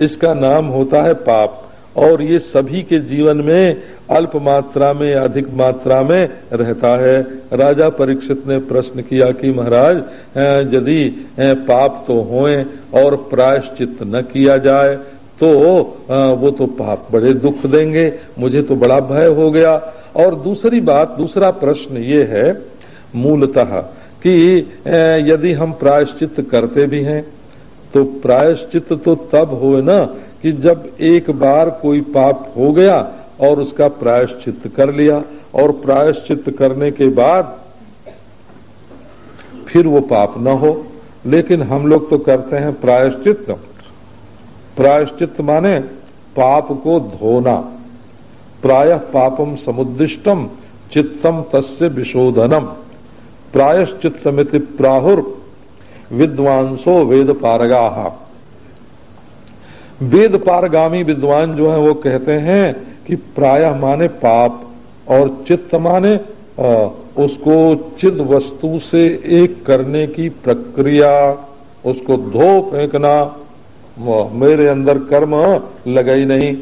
इसका नाम होता है पाप। और ये सभी के जीवन में अल्प मात्रा में, अधिक मात्रा में रहता है। राजा परीक्षित ने प्रश्न किया कि महाराज यदि पाप तो होए और प्रायश्चित न किया जाए तो वो तो पाप बड़े दुख देंगे। मुझे तो बड़ा भय हो गया। और दूसरी बात, दूसरा प्रश्न ये है, मूलतः कि यदि हम प्रायश्चित करते भी हैं तो प्रायश्चित तो तब हो ना कि जब एक बार कोई पाप हो गया और उसका प्रायश्चित कर लिया और प्रायश्चित करने के बाद फिर वो पाप न हो। लेकिन हम लोग तो करते हैं प्रायश्चित। प्रायश्चित माने पाप को धोना। प्राय पापम समुदिष्टम चित्तम तस्य विशोधनम प्रायश्चितमिति प्राहुर विद्वांसो वेद पारगा। वेद पारगामी विद्वान जो है, वो कहते हैं कि प्राय माने पाप और चित्त माने उसको चिद वस्तु से एक करने की प्रक्रिया, उसको धो फेंकना मेरे अंदर कर्म लगा ही नहीं।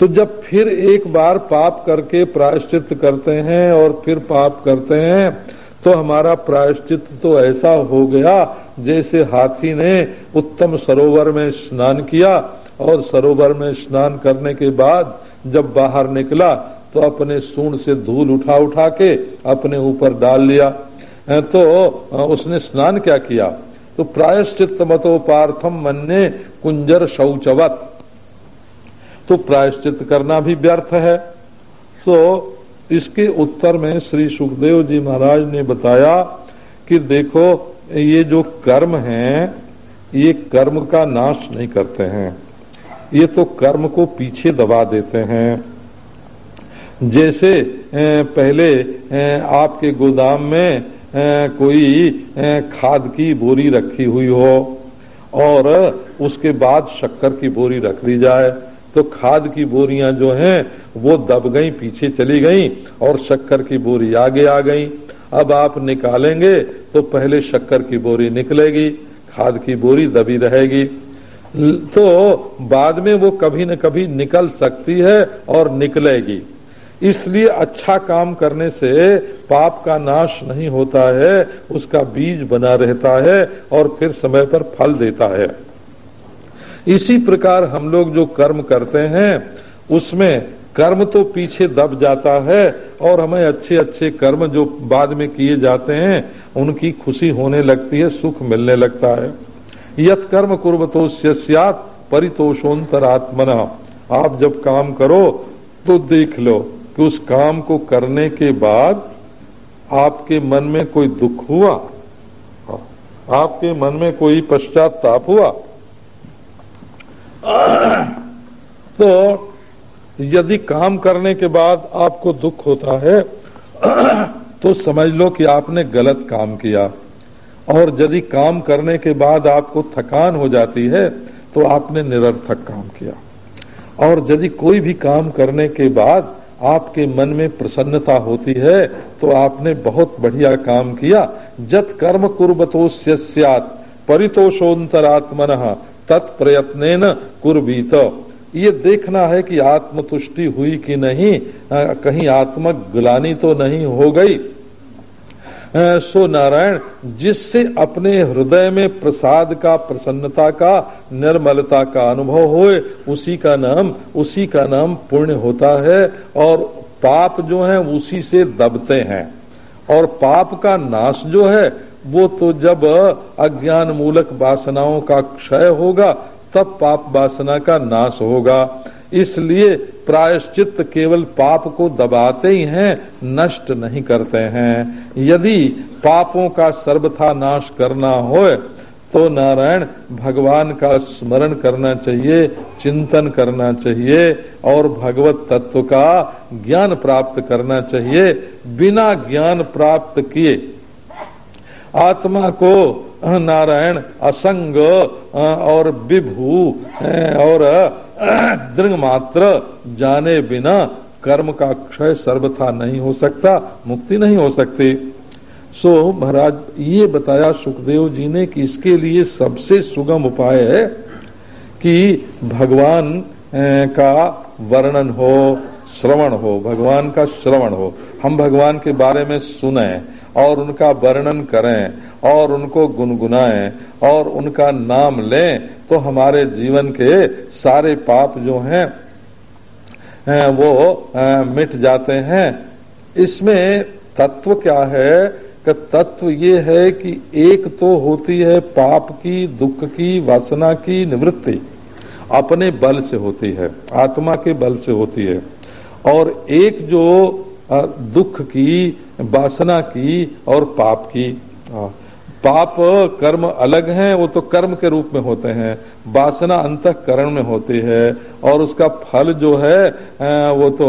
तो जब फिर एक बार पाप करके प्रायश्चित करते हैं और फिर पाप करते हैं तो हमारा प्रायश्चित तो ऐसा हो गया जैसे हाथी ने उत्तम सरोवर में स्नान किया और सरोवर में स्नान करने के बाद जब बाहर निकला तो अपने सूंड से धूल उठा उठा के अपने ऊपर डाल लिया। तो उसने स्नान क्या किया? तो प्रायश्चित मतोपार्थम ने कुंजर शौचवत। तो प्रायश्चित करना भी व्यर्थ है। तो इसके उत्तर में श्री सुखदेव जी महाराज ने बताया कि देखो, ये जो कर्म है, ये कर्म का नाश नहीं करते हैं। ये तो कर्म को पीछे दबा देते हैं। जैसे पहले आपके गोदाम में कोई खाद की बोरी रखी हुई हो और उसके बाद शक्कर की बोरी रख दी जाए। तो खाद की बोरियाँ जो हैं, वो दब गई, पीछे चली गई और शक्कर की बोरी आगे आ गई। अब आप निकालेंगे तो पहले शक्कर की बोरी निकलेगी, खाद की बोरी दबी रहेगी। तो बाद में वो कभी न कभी निकल सकती है और निकलेगी। इसलिए अच्छा काम करने से पाप का नाश नहीं होता है, उसका बीज बना रहता है और फिर समय पर फल देता है। इसी प्रकार हम लोग जो कर्म करते हैं, उसमें कर्म तो पीछे दब जाता है और हमें अच्छे अच्छे कर्म जो बाद में किए जाते हैं, उनकी खुशी होने लगती है, सुख मिलने लगता है। यथ कर्म कुर्बतो सियात परितोषोन्तरात्मना आप जब काम करो तो देख लो कि उस काम को करने के बाद आपके मन में कोई दुख हुआ, आपके मन में कोई पश्चाताप हुआ तो यदि काम करने के बाद आपको दुख होता है तो समझ लो कि आपने गलत काम किया। और यदि काम करने के बाद आपको थकान हो जाती है तो आपने निरर्थक काम किया। और यदि कोई भी काम करने के बाद आपके मन में प्रसन्नता होती है तो आपने बहुत बढ़िया काम किया। जत कर्म कुर्बतो परितोषोन्तरात्मन तत्प्रयत्न कुर्बीत ये देखना है कि आत्मतुष्टि हुई कि नहीं कहीं आत्मक ग्लानी तो नहीं हो गई। सो नारायण, जिससे अपने हृदय में प्रसाद का, प्रसन्नता का, निर्मलता का अनुभव होए, उसी का नाम, उसी का नाम पुण्य होता है, और पाप जो है उसी से दबते हैं। और पाप का नाश जो है वो तो जब अज्ञान मूलक वासनाओं का क्षय होगा, तब पाप वासना का नाश होगा। इसलिए प्रायश्चित केवल पाप को दबाते ही हैं, नष्ट नहीं करते हैं। यदि पापों का सर्वथा नाश करना हो तो नारायण भगवान का स्मरण करना चाहिए, चिंतन करना चाहिए, और भगवत तत्व का ज्ञान प्राप्त करना चाहिए। बिना ज्ञान प्राप्त किए आत्मा को नारायण, असंग और विभू और दृढ़ मात्र जाने बिना कर्म का क्षय सर्वथा नहीं हो सकता, मुक्ति नहीं हो सकती। सो महाराज, ये बताया सुखदेव जी ने कि इसके लिए सबसे सुगम उपाय है कि भगवान का वर्णन हो, श्रवण हो, भगवान का श्रवण हो। हम भगवान के बारे में सुने और उनका वर्णन करें और उनको गुनगुनाएँ और उनका नाम लें तो हमारे जीवन के सारे पाप जो हैं वो मिट जाते हैं। इसमें तत्व क्या है? कि तत्व ये है कि एक तो होती है पाप की, दुख की, वासना की निवृत्ति, अपने बल से होती है, आत्मा के बल से होती है। और एक जो दुख की वासना की और पाप की। पाप, कर्म अलग हैं, वो तो कर्म के रूप में होते हैं। वासना अंतकरण में होती है और उसका फल जो है वो तो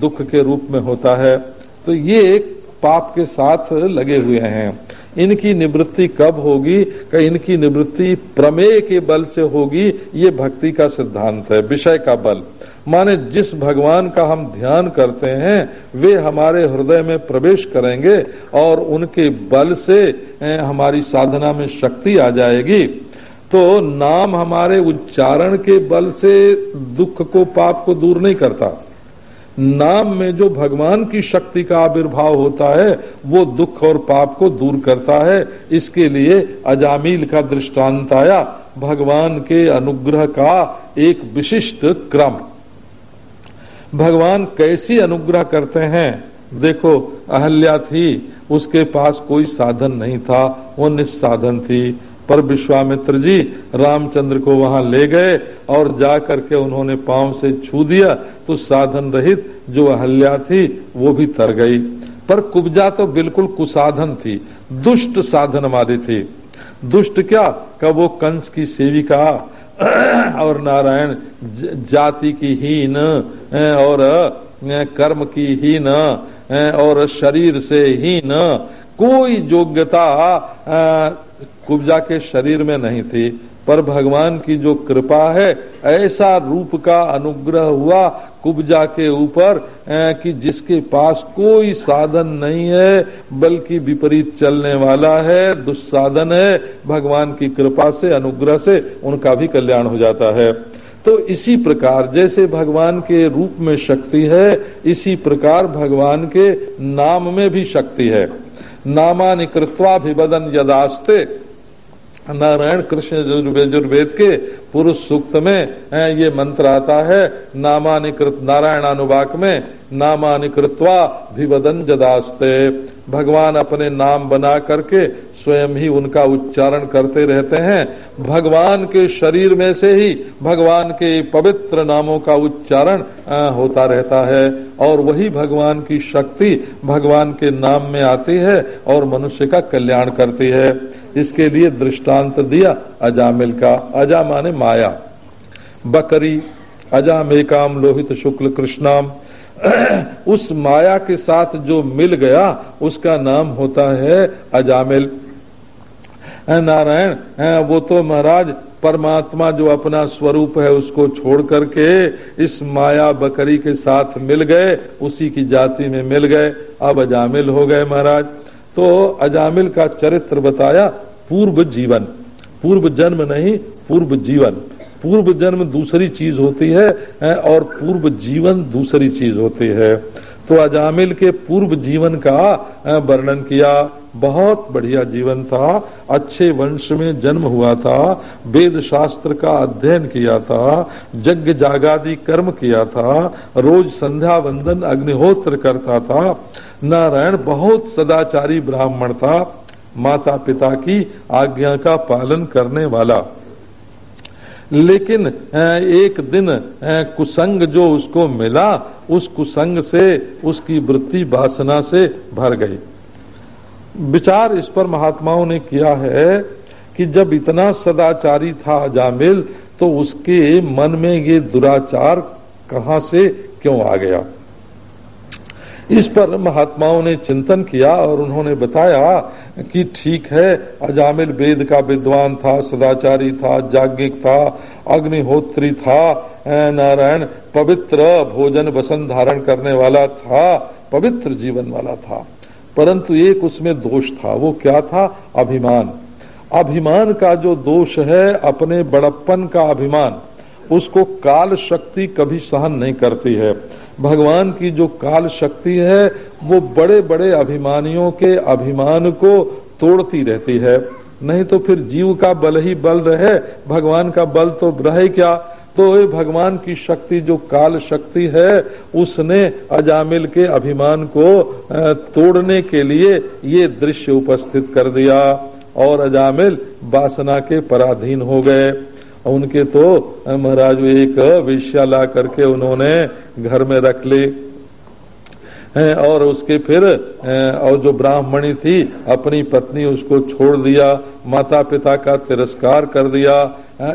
दुख के रूप में होता है। तो ये एक पाप के साथ लगे हुए हैं। इनकी निवृत्ति कब होगी? कि इनकी निवृत्ति प्रमेय के बल से होगी। ये भक्ति का सिद्धांत है, विषय का बल। माने जिस भगवान का हम ध्यान करते हैं, वे हमारे हृदय में प्रवेश करेंगे और उनके बल से हमारी साधना में शक्ति आ जाएगी। तो नाम हमारे उच्चारण के बल से दुख को, पाप को दूर नहीं करता। नाम में जो भगवान की शक्ति का आविर्भाव होता है, वो दुख और पाप को दूर करता है। इसके लिए अजामिल का दृष्टांत आया, भगवान के अनुग्रह का एक विशिष्ट क्रम। भगवान कैसी अनुग्रह करते हैं? देखो, अहल्या थी, उसके पास कोई साधन नहीं था, वो निस्साधन थी। पर विश्वामित्र जी, रामचंद्र को वहाँ ले गए और जा करके उन्होंने पाँव से छू दिया तो साधन रहित जो अहल्या थी, वो भी तर गई। पर कुब्जा तो बिल्कुल कुसाधन थी, दुष्ट साधन वाली थी। दुष्ट क्या? कब वो कंस की सेविका और नारायण जाति की हीन और कर्म की हीन और शरीर से हीन, कोई योग्यता कुब्जा के शरीर में नहीं थी। पर भगवान की जो कृपा है, ऐसा रूप का अनुग्रह हुआ कुब्जा के ऊपर कि जिसके पास कोई साधन नहीं है, बल्कि विपरीत चलने वाला है, दुस्साधन है, भगवान की कृपा से, अनुग्रह से उनका भी कल्याण हो जाता है। तो इसी प्रकार जैसे भगवान के रूप में शक्ति है, इसी प्रकार भगवान के नाम में भी शक्ति है। नामानि कृत्वा भिवदन यदास्ते नारायण कृष्ण यजुर्वेद के पुरुष सूक्त में ये मंत्र आता है, नामानिकृत नारायण अनुवाक में, नामानिकृत्वा भिवदन जदास्ते। भगवान अपने नाम बना करके स्वयं ही उनका उच्चारण करते रहते हैं। भगवान के शरीर में से ही भगवान के पवित्र नामों का उच्चारण होता रहता है। और वही भगवान की शक्ति भगवान के नाम में आती है और मनुष्य का कल्याण करती है। इसके लिए दृष्टांत दिया, अजामिल का। अजा माने माया। बकरी अजामेकाम लोहित शुक्ल कृष्णाम। उस माया के साथ जो मिल गया, उसका नाम होता है अजामिल। नारायण वो तो महाराज परमात्मा जो अपना स्वरूप है, उसको छोड़ करके इस माया बकरी के साथ मिल गए, उसी की जाति में मिल गए। अब अजामिल हो गए महाराज। तो अजामिल का चरित्र बताया पूर्व जीवन। पूर्व जन्म नहीं, पूर्व जीवन। पूर्व जन्म दूसरी चीज़ होती है और पूर्व जीवन दूसरी चीज़ होती है। तो अजामिल के पूर्व जीवन का वर्णन किया। बहुत बढ़िया जीवन था। अच्छे वंश में जन्म हुआ था। वेद शास्त्र का अध्ययन किया था। यज्ञ जागादि कर्म किया था। रोज संध्या वंदन अग्निहोत्र करता था। नारायण बहुत सदाचारी ब्राह्मण था माता पिता की आज्ञा का पालन करने वाला। लेकिन एक दिन कुसंग जो उसको मिला, उस कुसंग से उसकी वृत्ति वासना से भर गई। विचार इस पर महात्माओं ने किया है कि जब इतना सदाचारी था जामिल तो उसके मन में ये दुराचार कहा से क्यों आ गया? इस पर महात्माओं ने चिंतन किया और उन्होंने बताया कि ठीक है, अजामिल वेद का विद्वान था, सदाचारी था, जाज्ञिक था, अग्निहोत्री था नारायण, पवित्र भोजन वसन धारण करने वाला था, पवित्र जीवन वाला था। परंतु एक उसमें दोष था, वो क्या था? अभिमान। अभिमान का जो दोष है, अपने बड़प्पन का अभिमान, उसको काल शक्ति कभी सहन नहीं करती है। भगवान की जो काल शक्ति है, वो बड़े बड़े अभिमानियों के अभिमान को तोड़ती रहती है। नहीं तो फिर जीव का बल ही बल रहे, भगवान का बल तो रहे क्या? तो ये भगवान की शक्ति, जो काल शक्ति है, उसने अजामिल के अभिमान को तोड़ने के लिए ये दृश्य उपस्थित कर दिया और अजामिल वासना के पराधीन हो गए। उनके तो महाराज एक विषया ला करके उन्होंने घर में रख ली। और उसके फिर और जो ब्राह्मणी थी, अपनी पत्नी उसको छोड़ दिया माता पिता का तिरस्कार कर दिया।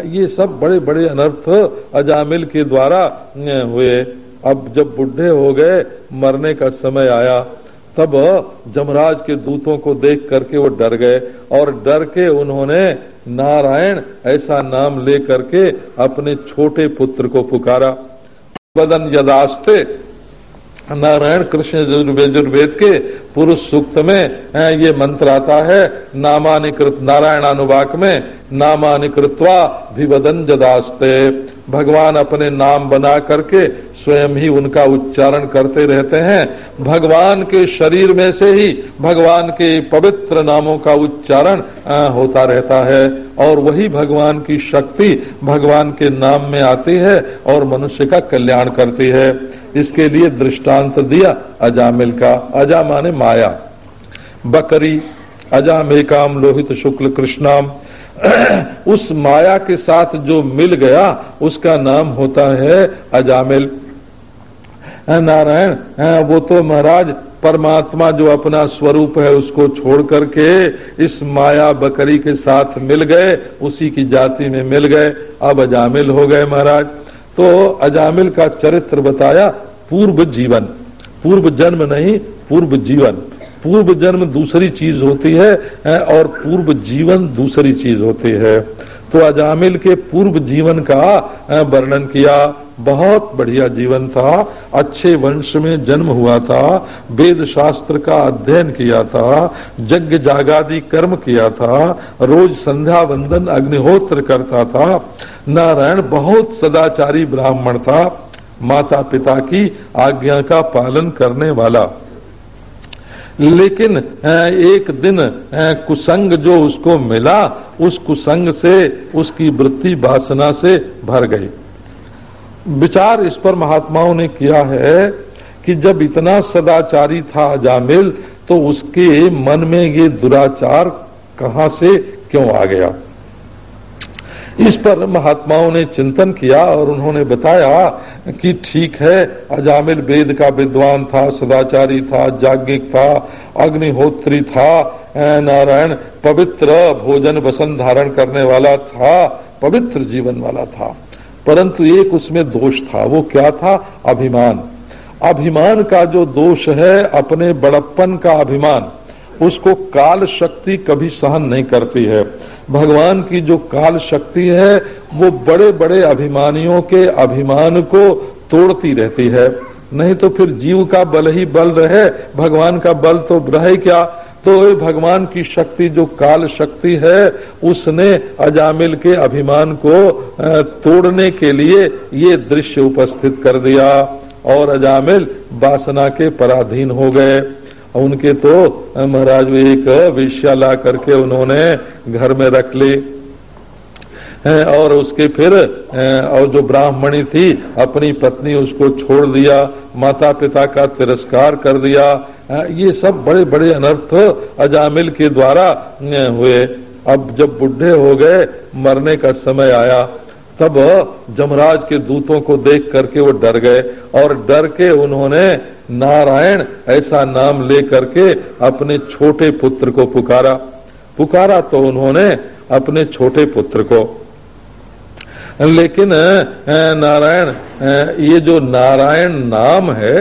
ये सब बड़े बड़े अनर्थ अजामिल के द्वारा हुए। अब जब बुढ़े हो गए, मरने का समय आया, तब जमराज के दूतों को देख करके वो डर गए, और डर के उन्होंने नारायण ऐसा नाम ले करके अपने छोटे पुत्र को पुकारा। बदन यदास्ते, नारायण कृष्ण यजुर्वेद के पुरुष सूक्त में ये मंत्र आता है, नामानिकृत नारायण अनुवाक में, नामानिकृत्वा भिवदन जदास्ते भगवान अपने नाम बना करके स्वयं ही उनका उच्चारण करते रहते हैं। भगवान के शरीर में से ही भगवान के पवित्र नामों का उच्चारण होता रहता है। और वही भगवान की शक्ति भगवान के नाम में आती है और मनुष्य का कल्याण करती है। इसके लिए दृष्टांत दिया अजामिल का। अजा माने माया। बकरी, अजामेकाम लोहित शुक्ल कृष्णाम। उस माया के साथ जो मिल गया, उसका नाम होता है अजामिल। नारायण वो तो महाराज परमात्मा जो अपना स्वरूप है, उसको छोड़ करके इस माया बकरी के साथ मिल गए, उसी की जाति में मिल गए। अब अजामिल हो गए महाराज। तो अजामिल का चरित्र बताया पूर्व जीवन। पूर्व जन्म नहीं, पूर्व जीवन। पूर्व जन्म दूसरी चीज़ होती है और पूर्व जीवन दूसरी चीज़ होती है। तो अजामिल के पूर्व जीवन का वर्णन किया। बहुत बढ़िया जीवन था। अच्छे वंश में जन्म हुआ था। वेद शास्त्र का अध्ययन किया था। यज्ञ जागादि कर्म किया था। रोज संध्या वंदन अग्निहोत्र करता था। नारायण बहुत सदाचारी ब्राह्मण था। माता पिता की आज्ञा का पालन करने वाला। लेकिन एक दिन कुसंग जो उसको मिला, उस कुसंग से, उसकी वृत्ति वासना से भर गई। विचार इस पर महात्माओं ने किया है कि जब इतना सदाचारी था जामिल तो उसके मन में ये दुराचार कहा से क्यों आ गया? इस पर महात्माओं ने चिंतन किया और उन्होंने बताया कि ठीक है, अजामिल वेद का विद्वान था, सदाचारी था, जाज्ञिक था, अग्निहोत्री था नारायण, पवित्र भोजन वसन धारण करने वाला था, पवित्र जीवन वाला था। परंतु एक उसमें दोष था, वो क्या था? अभिमान। अभिमान का जो दोष है, अपने बड़प्पन का अभिमान, उसको काल शक्ति कभी सहन नहीं करती है। भगवान की जो काल शक्ति है, वो बड़े बड़े अभिमानियों के अभिमान को तोड़ती रहती है। नहीं तो फिर जीव का बल ही बल रहे, भगवान का बल तो रहे क्या? तो भगवान की शक्ति, जो काल शक्ति है, उसने अजामिल के अभिमान को तोड़ने के लिए ये दृश्य उपस्थित कर दिया। और अजामिल वासना के पराधीन हो गए। उनके तो महाराज एक विषया ला करके उन्होंने घर में रख ली। और उसके फिर और जो ब्राह्मणी थी, अपनी पत्नी उसको छोड़ दिया माता पिता का तिरस्कार कर दिया। ये सब बड़े बड़े अनर्थ अजामिल के द्वारा हुए। अब जब बुढ़े हो गए, मरने का समय आया, तब जमराज के दूतों को देख करके वो डर गए। और डर के उन्होंने नारायण ऐसा नाम लेकर के अपने छोटे पुत्र को पुकारा। पुकारा तो उन्होंने अपने छोटे पुत्र को। लेकिन नारायण ये जो नारायण नाम है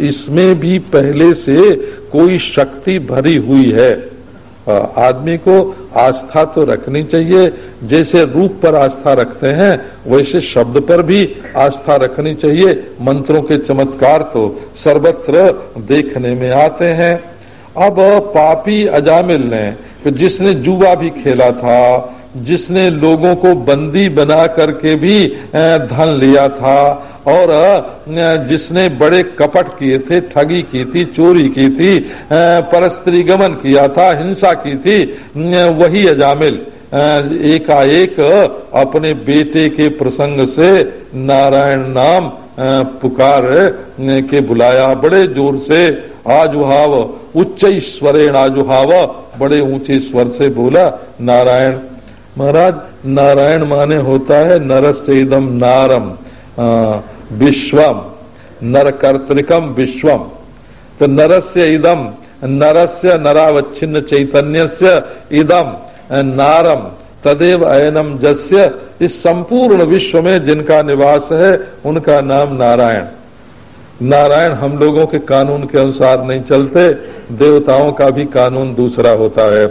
इसमें भी पहले से कोई शक्ति भरी हुई है। आदमी को आस्था तो रखनी चाहिए। जैसे रूप पर आस्था रखते हैं, वैसे शब्द पर भी आस्था रखनी चाहिए। मंत्रों के चमत्कार तो सर्वत्र देखने में आते हैं। अब पापी अजामिल ने जिसने जुआ भी खेला था, जिसने लोगों को बंदी बना करके भी धन लिया था और जिसने बड़े कपट किए थे, ठगी की थी, चोरी की थी परस्त्री गमन किया था, हिंसा की थी वही अजामिल। एकाएक अपने बेटे के प्रसंग से नारायण नाम पुकार के बुलाया। बड़े ज़ोर से, आजुहाव, उच्च स्वरेण आजुहाव, बड़े ऊँचे स्वर से बोला, नारायण, महाराज, नारायण माने होता है नरस से इदम नारम विश्वम नर कर्तिकम विश्वम। तो नरस्य इदम नरस्य नरावच्छिन्न चैतन्य इदम नारम तदेव अयनम जस्य, इस संपूर्ण विश्व में जिनका निवास है, उनका नाम नारायण। नारायण हम लोगों के कानून के अनुसार नहीं चलते, देवताओं का भी कानून दूसरा होता है।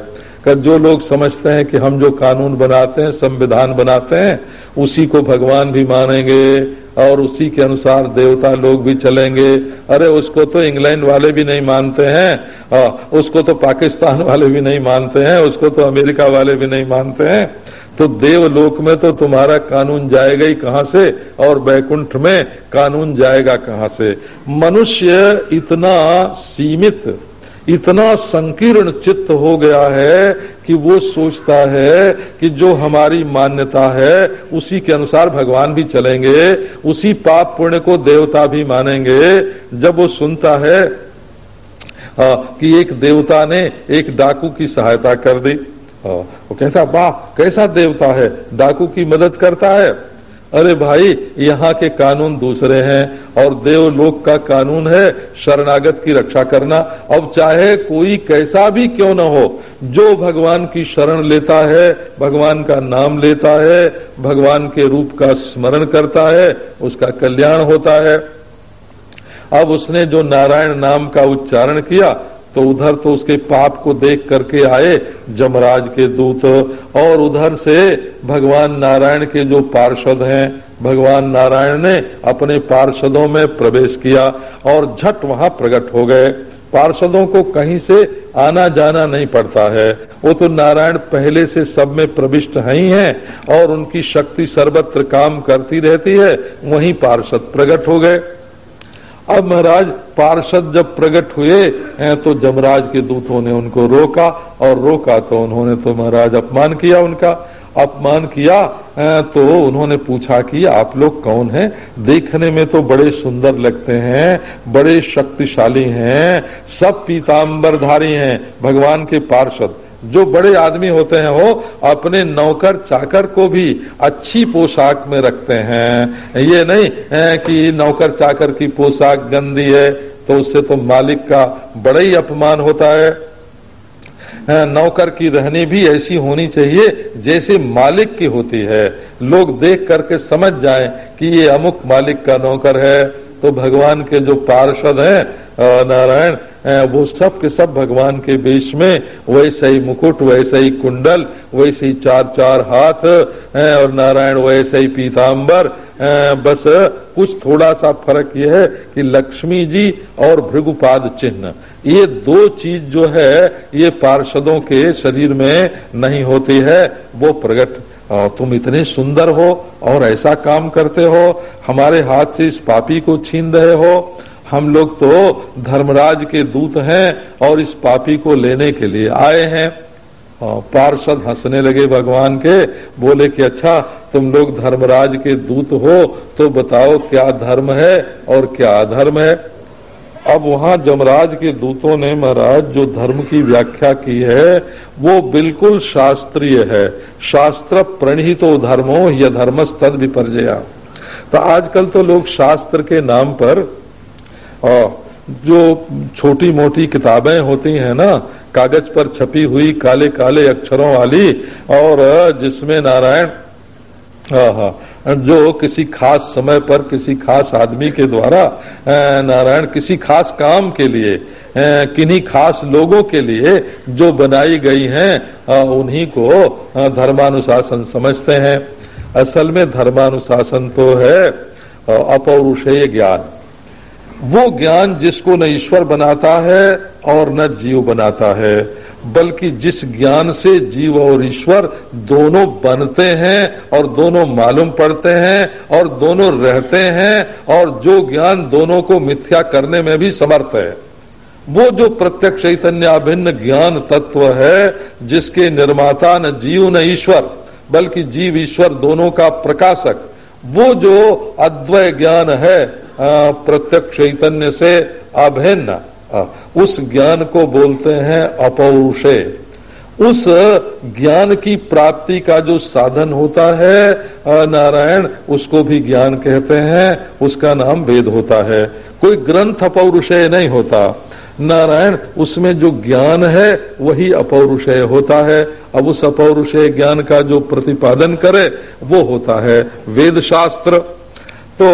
जो लोग समझते हैं कि हम जो कानून बनाते हैं, संविधान बनाते हैं, उसी को भगवान भी मानेंगे। और उसी के अनुसार देवता लोग भी चलेंगे। अरे, उसको तो इंग्लैंड वाले भी नहीं मानते हैं उसको तो पाकिस्तान वाले भी नहीं मानते हैं, उसको तो अमेरिका वाले भी नहीं मानते हैं। तो देवलोक में तो तुम्हारा कानून जाएगा ही कहाँ से, और बैकुंठ में कानून जाएगा कहाँ से? मनुष्य इतना सीमित इतना संकीर्ण चित्त हो गया है कि वो सोचता है कि जो हमारी मान्यता है उसी के अनुसार भगवान भी चलेंगे उसी पाप पुण्य को देवता भी मानेंगे। जब वो सुनता है आ, कि एक देवता ने एक डाकू की सहायता कर दी आ, वो कहता वाह कैसा देवता है? डाकू की मदद करता है। अरे भाई, यहाँ के कानून दूसरे हैं और देवलोक का कानून है शरणागत की रक्षा करना। अब चाहे कोई कैसा भी क्यों न हो, जो भगवान की शरण लेता है, भगवान का नाम लेता है, भगवान के रूप का स्मरण करता है, उसका कल्याण होता है। अब उसने जो नारायण नाम का उच्चारण किया तो उधर तो उसके पाप को देख करके आए जमराज के दूत, और उधर से भगवान नारायण के जो पार्षद हैं, भगवान नारायण ने अपने पार्षदों में प्रवेश किया और झट वहाँ प्रकट हो गए। पार्षदों को कहीं से आना जाना नहीं पड़ता है। वो तो नारायण पहले से सब में प्रविष्ट है ही हैं, और उनकी शक्ति सर्वत्र काम करती रहती है। वहीं पार्षद प्रकट हो गए। अब महाराज, पार्षद जब प्रकट हुए, हैं तो जमराज के दूतों ने उनको रोका, और रोका तो उन्होंने तो महाराज अपमान किया उनका। अपमान किया तो उन्होंने पूछा कि आप लोग कौन हैं? देखने में तो बड़े सुंदर लगते हैं, बड़े शक्तिशाली हैं, सब पीताम्बरधारी हैं, भगवान के पार्षद। जो बड़े आदमी होते हैं वो अपने नौकर चाकर को भी अच्छी पोशाक में रखते हैं। ये नहीं कि नौकर चाकर की पोशाक गंदी है तो उससे तो मालिक का बड़ा ही अपमान होता है। नौकर की रहनी भी ऐसी होनी चाहिए जैसे मालिक की होती है। लोग देख करके समझ जाएँ कि ये अमुक मालिक का नौकर है तो भगवान के जो पार्षद हैं नारायण वो सब के सब भगवान के वेश में वैसे ही मुकुट, वैसे ही कुंडल, वैसे ही चार चार हाथ और नारायण वैसे ही पीताम्बर बस कुछ थोड़ा सा फ़र्क यह है कि लक्ष्मी जी और भृगुपाद चिन्ह। ये दो चीज़ जो है, ये पार्षदों के शरीर में नहीं होती है, वो प्रकट तुम इतने सुंदर हो और ऐसा काम करते हो, हमारे हाथ से इस पापी को छीन रहे हो हम लोग तो धर्मराज के दूत हैं और इस पापी को लेने के लिए आए हैं। पार्षद हंसने लगे भगवान के, बोले कि अच्छा तुम लोग धर्मराज के दूत हो तो बताओ क्या धर्म है और क्या अधर्म है। अब वहाँ जमराज के दूतों ने महाराज, जो धर्म की व्याख्या की है, वो बिल्कुल शास्त्रीय है। शास्त्र प्रणहितो धर्मो यह धर्म तद विपर्जया तो आजकल तो लोग शास्त्र के नाम पर जो छोटी मोटी किताबें होती हैं ना, कागज़ पर छपी हुई काले काले अक्षरों वाली, और जिसमें नारायण जो किसी खास समय पर किसी खास आदमी के द्वारा नारायण किसी खास काम के लिए किन्हीं खास लोगों के लिए जो बनाई गई हैं उन्हीं को धर्मानुशासन समझते हैं। असल में धर्मानुशासन तो है अपौरुषेय ज्ञान। वो ज्ञान जिसको न ईश्वर बनाता है और न जीव बनाता है, बल्कि जिस ज्ञान से जीव और ईश्वर दोनों बनते हैं और दोनों मालूम पड़ते हैं और दोनों रहते हैं और जो ज्ञान दोनों को मिथ्या करने में भी समर्थ है। वो जो प्रत्यक्ष चैतन्य अभिन्न ज्ञान तत्व है, जिसके निर्माता न जीव न ईश्वर, बल्कि जीव ईश्वर दोनों का प्रकाशक, वो जो अद्वय ज्ञान है प्रत्यक्ष चैतन्य से अभिन्न। उस ज्ञान को बोलते हैं अपौरुषे। उस ज्ञान की प्राप्ति का जो साधन होता है नारायण, उसको भी ज्ञान कहते हैं, उसका नाम वेद होता है। कोई ग्रंथ अपौरुषय नहीं होता। नारायण, उसमें जो ज्ञान है, वही अपौरुषय होता है। अब उस अपौरुषय ज्ञान का जो प्रतिपादन करे, वो होता है वेद शास्त्र तो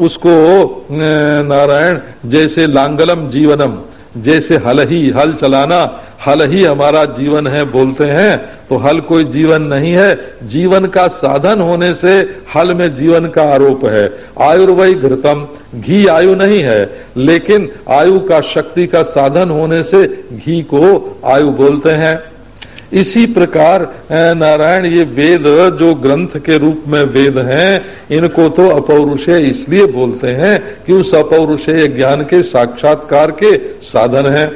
उसको नारायण, जैसे लांगलम जीवनम, जैसे हल ही हल चलाना, हल ही हमारा जीवन है बोलते हैं तो हल कोई जीवन नहीं है। जीवन का साधन होने से हल में जीवन का आरोप है। आयुर्वय घृतम, घी आयु नहीं है, लेकिन आयु का शक्ति का साधन होने से घी को आयु बोलते हैं। इसी प्रकार नारायण, ये वेद जो ग्रंथ के रूप में वेद हैं, इनको तो अपौरुषेय इसलिए बोलते हैं कि उस अपौरुषेय ज्ञान के साक्षात्कार के साधन हैं।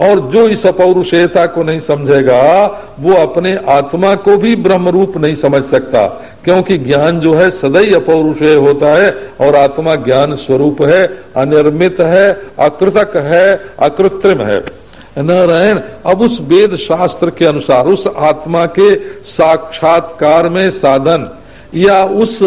और जो इस अपौरुषेयता को नहीं समझेगा, वो अपने आत्मा को भी ब्रह्म रूप नहीं समझ सकता, क्योंकि ज्ञान जो है सदैव अपौरुषेय होता है, और आत्मा ज्ञान स्वरूप है, अनिर्मित है, अकृतक है, अकृत्रिम है। नारायण अब उस वेद शास्त्र के अनुसार, उस आत्मा के साक्षात्कार में साधन, या उस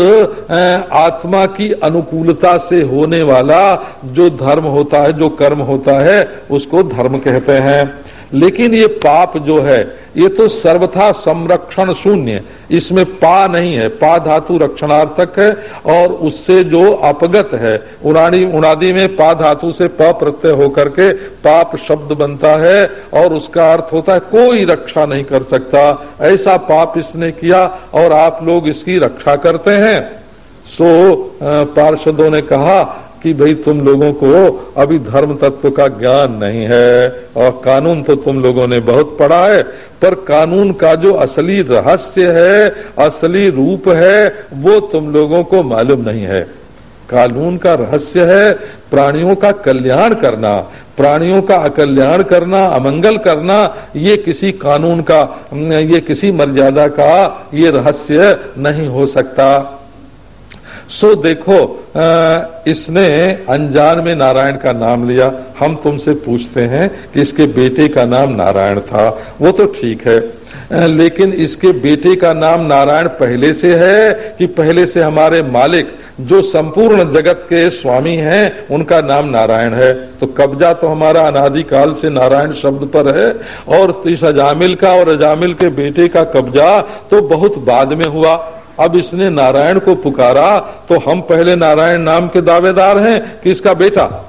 आत्मा की अनुकूलता से होने वाला जो धर्म होता है, जो कर्म होता है, उसको धर्म कहते हैं। लेकिन ये पाप जो है, ये तो सर्वथा संरक्षण शून्य। इसमें पा नहीं है, पा धातु रक्षणार्थक है और उससे जो अपगत है उड़ानी उड़ादी में पा धातु से प प्रत्यय होकर के पाप शब्द बनता है और उसका अर्थ होता है कोई रक्षा नहीं कर सकता। ऐसा पाप इसने किया और आप लोग इसकी रक्षा करते हैं। सो पार्षदों ने कहा कि भाई तुम लोगों को अभी धर्म तत्व का ज्ञान नहीं है और कानून तो तुम लोगों ने बहुत पढ़ा है, पर कानून का जो असली रहस्य है, असली रूप है, वो तुम लोगों को मालूम नहीं है। कानून का रहस्य है प्राणियों का कल्याण करना, प्राणियों का अकल्याण करना, अमंगल करना, ये किसी कानून का, ये किसी मर्यादा का ये रहस्य नहीं हो सकता। सो देखो इसने अनजान में नारायण का नाम लिया। हम तुमसे पूछते हैं कि इसके बेटे का नाम नारायण था। वो तो ठीक है। लेकिन इसके बेटे का नाम नारायण पहले से है कि पहले से हमारे मालिक, जो संपूर्ण जगत के स्वामी हैं, उनका नाम नारायण है? तो कब्जा तो हमारा अनादिकाल से नारायण शब्द पर है और इस अजामिल का और अजामिल के बेटे का कब्जा तो बहुत बाद में हुआ। अब इसने नारायण को पुकारा तो हम पहले नारायण नाम के दावेदार हैं कि इसका बेटा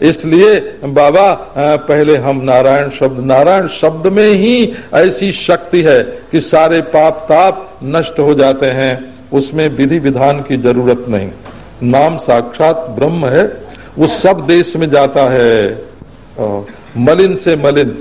इसलिए, बाबा पहले हम नारायण शब्द नारायण शब्द में ही ऐसी शक्ति है कि सारे पाप ताप नष्ट हो जाते हैं, उसमें विधि विधान की ज़रूरत नहीं। नाम साक्षात ब्रह्म है, वो सब देश में जाता है। मलिन से मलिन।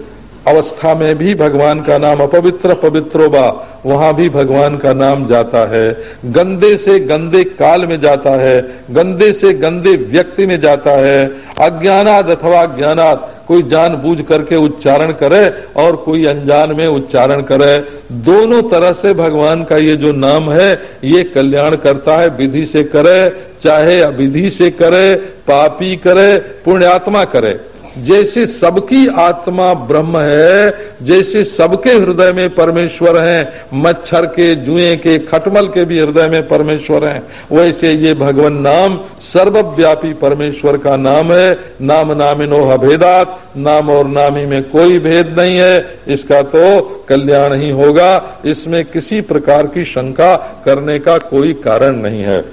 अवस्था में भी भगवान का नाम अपवित्र पवित्रो बा, वहाँ भी भगवान का नाम जाता है। गंदे से गंदे काल में जाता है, गंदे से गंदे व्यक्ति में जाता है। अज्ञानाद अथवा ज्ञानात कोई जान बूझ करके उच्चारण करे और कोई अनजान में उच्चारण करे। दोनों तरह से भगवान का ये जो नाम है, ये कल्याण करता है, विधि से करे, चाहे अविधि से करे, पापी करे, पुण्यात्मा करे। जैसे सबकी आत्मा ब्रह्म है, जैसे सबके हृदय में परमेश्वर है, मच्छर के, जुए के, खटमल के भी हृदय में परमेश्वर है, वैसे ये भगवान नाम, सर्वव्यापी परमेश्वर का नाम है, नाम नामिनो अभेदात, नाम और नामी में कोई भेद नहीं है, इसका तो कल्याण ही होगा, इसमें किसी प्रकार की शंका करने का कोई कारण नहीं है।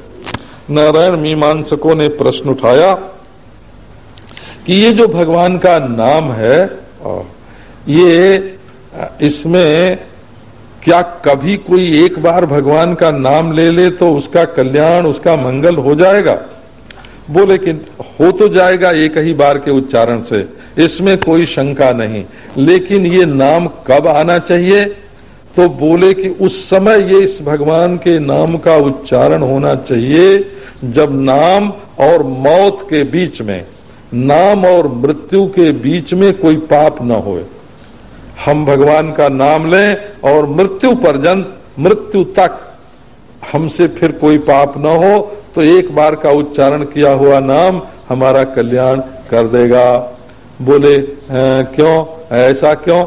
नारायण मीमांसकों ने प्रश्न उठाया कि ये जो भगवान का नाम है ये, इसमें क्या कभी कोई एक बार भगवान का नाम ले ले तो उसका कल्याण, उसका मंगल हो जाएगा? बोले कि हो तो जाएगा एक ही बार के उच्चारण से। इसमें कोई शंका नहीं। लेकिन ये नाम कब आना चाहिए? तो बोले कि उस समय ये इस भगवान के नाम का उच्चारण होना चाहिए, जब नाम और मौत के बीच में नाम और मृत्यु के बीच में कोई पाप न होए। हम भगवान का नाम लें और मृत्यु पर्यंत मृत्यु तक हमसे फिर कोई पाप न हो तो एक बार का उच्चारण किया हुआ नाम हमारा कल्याण कर देगा। बोले आ, क्यों? ऐसा क्यों?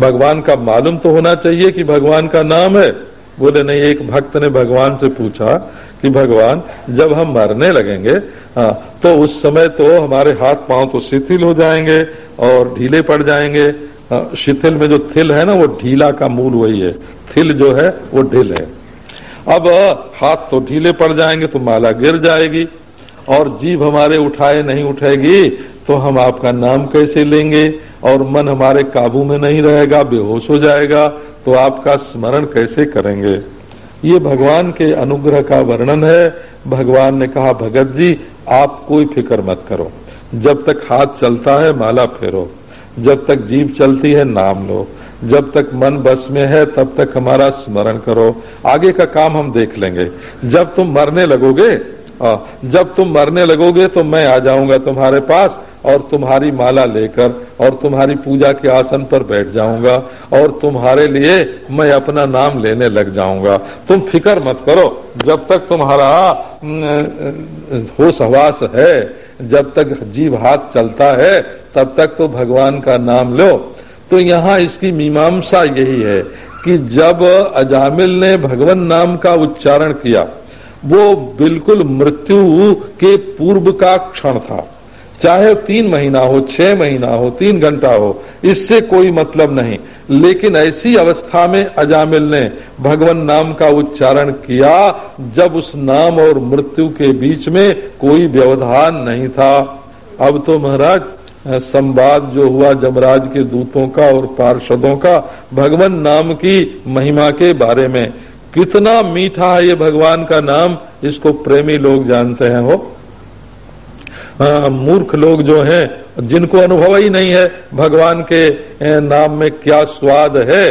भगवान का मालूम तो होना चाहिए कि भगवान का नाम है। बोले नहीं एक भक्त ने भगवान से पूछा कि भगवान जब हम मरने लगेंगे तो उस समय तो हमारे हाथ पाँव तो शिथिल हो जाएँगे और ढीले पड़ जाएँगे। शिथिल में जो थिल है ना, वो ढीला का मूल वही है। थिल जो है, वो ढील है। अब हाथ तो ढीले पड़ जाएँगे तो माला गिर जाएगी और जीव हमारे उठाए नहीं उठेगी तो हम आपका नाम कैसे लेंगे? और मन हमारे काबू में नहीं रहेगा, बेहोश हो जाएगा तो आपका स्मरण कैसे करेंगे? ये भगवान के अनुग्रह का वर्णन है। भगवान ने कहा, भगत जी, आप कोई फ़िक्र मत करो। जब तक हाथ चलता है, माला फेरो। जब तक जीव चलती है, नाम लो। जब तक मन बस में है, तब तक हमारा स्मरण करो। आगे का काम हम देख लेंगे। जब तुम मरने लगोगे जब तुम मरने लगोगे तो मैं आ जाऊँगा तुम्हारे पास और तुम्हारी माला लेकर और तुम्हारी पूजा के आसन पर बैठ जाऊँगा और तुम्हारे लिए मैं अपना नाम लेने लग जाऊँगा। तुम फ़िक्र मत करो। जब तक तुम्हारा होश हवास है, जब तक जीव हाथ चलता है, तब तक तो भगवान का नाम लो। तो यहाँ इसकी मीमांसा यही है कि जब अजामिल ने भगवान नाम का उच्चारण किया, वो बिल्कुल मृत्यु के पूर्व का क्षण था। चाहे तीन महीना हो, छह महीना हो, तीन घंटा हो, इससे कोई मतलब नहीं। लेकिन ऐसी अवस्था में अजामिल ने भगवान नाम का उच्चारण किया, जब उस नाम और मृत्यु के बीच में कोई व्यवधान नहीं था। अब तो महाराज संवाद जो हुआ जमराज के दूतों का और पार्षदों का, भगवान नाम की महिमा के बारे में, कितना मीठा है ये भगवान का नाम, इसको प्रेमी लोग जानते हैं, हो। हाँ, मूर्ख लोग जो हैं जिनको अनुभव ही नहीं है भगवान के नाम में क्या स्वाद है।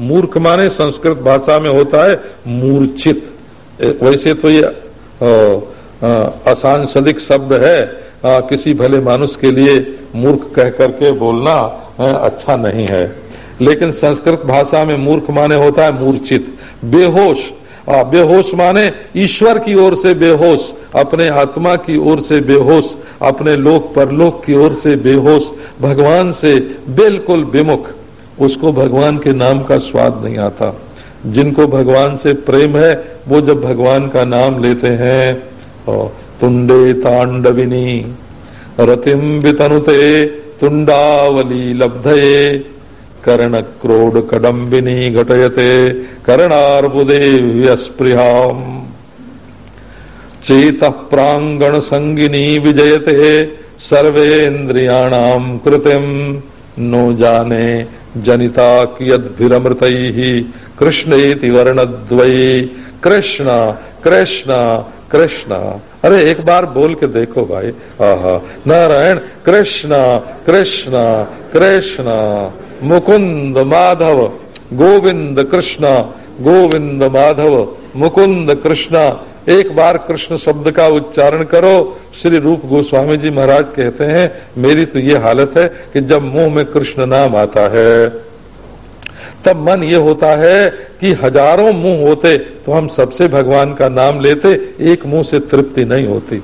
मूर्ख माने संस्कृत भाषा में होता है मूर्छित। वैसे तो ये असांसदिक शब्द है। आ, किसी भले मानुष के लिए मूर्ख कह करके बोलना आ, अच्छा नहीं है। लेकिन संस्कृत भाषा में मूर्ख माने होता है मूर्छित बेहोश। आ, बेहोश माने ईश्वर की ओर से बेहोश। अपने आत्मा की ओर से बेहोश, अपने लोक परलोक की ओर से बेहोश, भगवान से बिल्कुल विमुख। उसको भगवान के नाम का स्वाद नहीं आता। जिनको भगवान से प्रेम है, वो जब भगवान का नाम लेते हैं तुंडे तांडविनी रतिम वितनुते, तुंडावली लब्धये, कर्ण क्रोड कडम्बिनी घटयते, कर्णार्बुदे व्यस्पृहाम। चेत प्रांगण संगिनी विजयते सर्वेन्द्रियाणाम कृतिम नो जाने जनिता कियदभिमृत कृष्ण वर्ण वर्णद्वयी कृष्ण कृष्ण कृष्ण। अरे, एक बार बोल के देखो भाई। आहा, नारायण, कृष्ण कृष्ण कृष्ण। मुकुंद माधव, गोविंद कृष्ण। गोविंद माधव, मुकुंद कृष्ण। एक बार कृष्ण शब्द का उच्चारण करो, श्री रूप गोस्वामी जी महाराज कहते हैं, मेरी तो ये हालत है कि जब मुँह में कृष्ण नाम आता है, तब मन ये होता है कि हज़ारों मुँह होते तो हम सबसे भगवान का नाम लेते, एक मुँह से तृप्ति नहीं होती।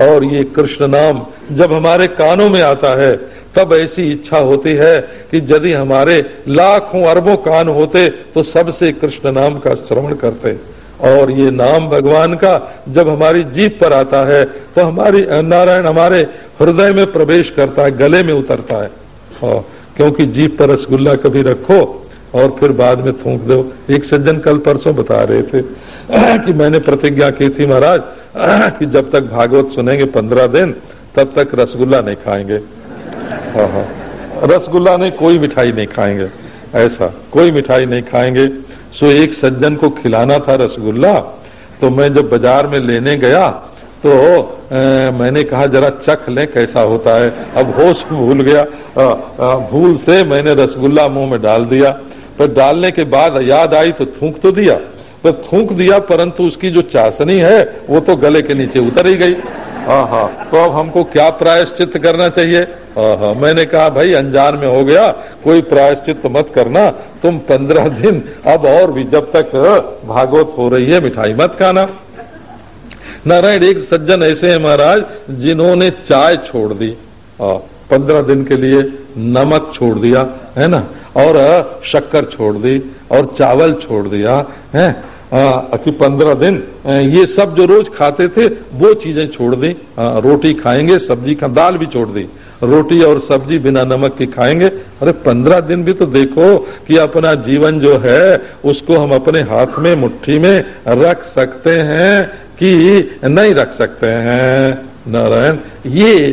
और ये कृष्ण नाम जब हमारे कानों में आता है, तब ऐसी इच्छा होती है कि यदि हमारे लाखों अरबों कान होते तो सबसे कृष्ण नाम का श्रवण करते। और ये नाम भगवान का जब हमारी जीप पर आता है तो हमारी नारायण हमारे हृदय में प्रवेश करता है, गले में उतरता है। और क्योंकि जीप पर रसगुल्ला कभी रखो और फिर बाद में थूक दो। एक सज्जन कल परसों बता रहे थे कि मैंने प्रतिज्ञा की थी महाराज कि जब तक भागवत सुनेंगे पंद्रह दिन, तब तक रसगुल्ला नहीं खाएँगे। हाँ हाँ। रसगुल्ला नहीं, कोई मिठाई नहीं खाएँगे। ऐसा, कोई मिठाई नहीं खाएँगे। सो एक सज्जन को खिलाना था रसगुल्ला तो मैं जब बाज़ार में लेने गया तो आ, मैंने कहा जरा चख ले कैसा होता है। अब होश भूल गया। आ, आ, भूल से मैंने रसगुल्ला मुँह में डाल दिया। पर डालने के बाद याद आई तो थूक तो दिया। तो थूक दिया परंतु उसकी जो चाशनी है वो तो गले के नीचे उतर ही गई। हाँ हाँ तो अब हमको क्या प्रायश्चित करना चाहिए? हाँ मैंने कहा, भाई अनजान में हो गया, कोई प्रायश्चित मत करना, तुम पंद्रह दिन, अब और भी जब तक भागवत हो रही है, मिठाई मत खाना। नारायण, एक सज्जन ऐसे हैं महाराज, जिन्होंने चाय छोड़ दी। पंद्रह दिन के लिए नमक छोड़ दिया, है ना? और शक्कर छोड़ दी, और चावल छोड़ दिया, है? कि पंद्रह दिन ये सब जो रोज खाते थे, वो चीज़ें छोड़ दी। रोटी खाएँगे, सब्ज़ी का दाल भी छोड़ दी। रोटी और सब्ज़ी बिना नमक के खाएँगे। अरे, पंद्रह दिन भी तो देखो कि अपना जीवन जो है, उसको हम अपने हाथ में, मुट्ठी में रख सकते हैं कि नहीं रख सकते हैं। नारायण, ये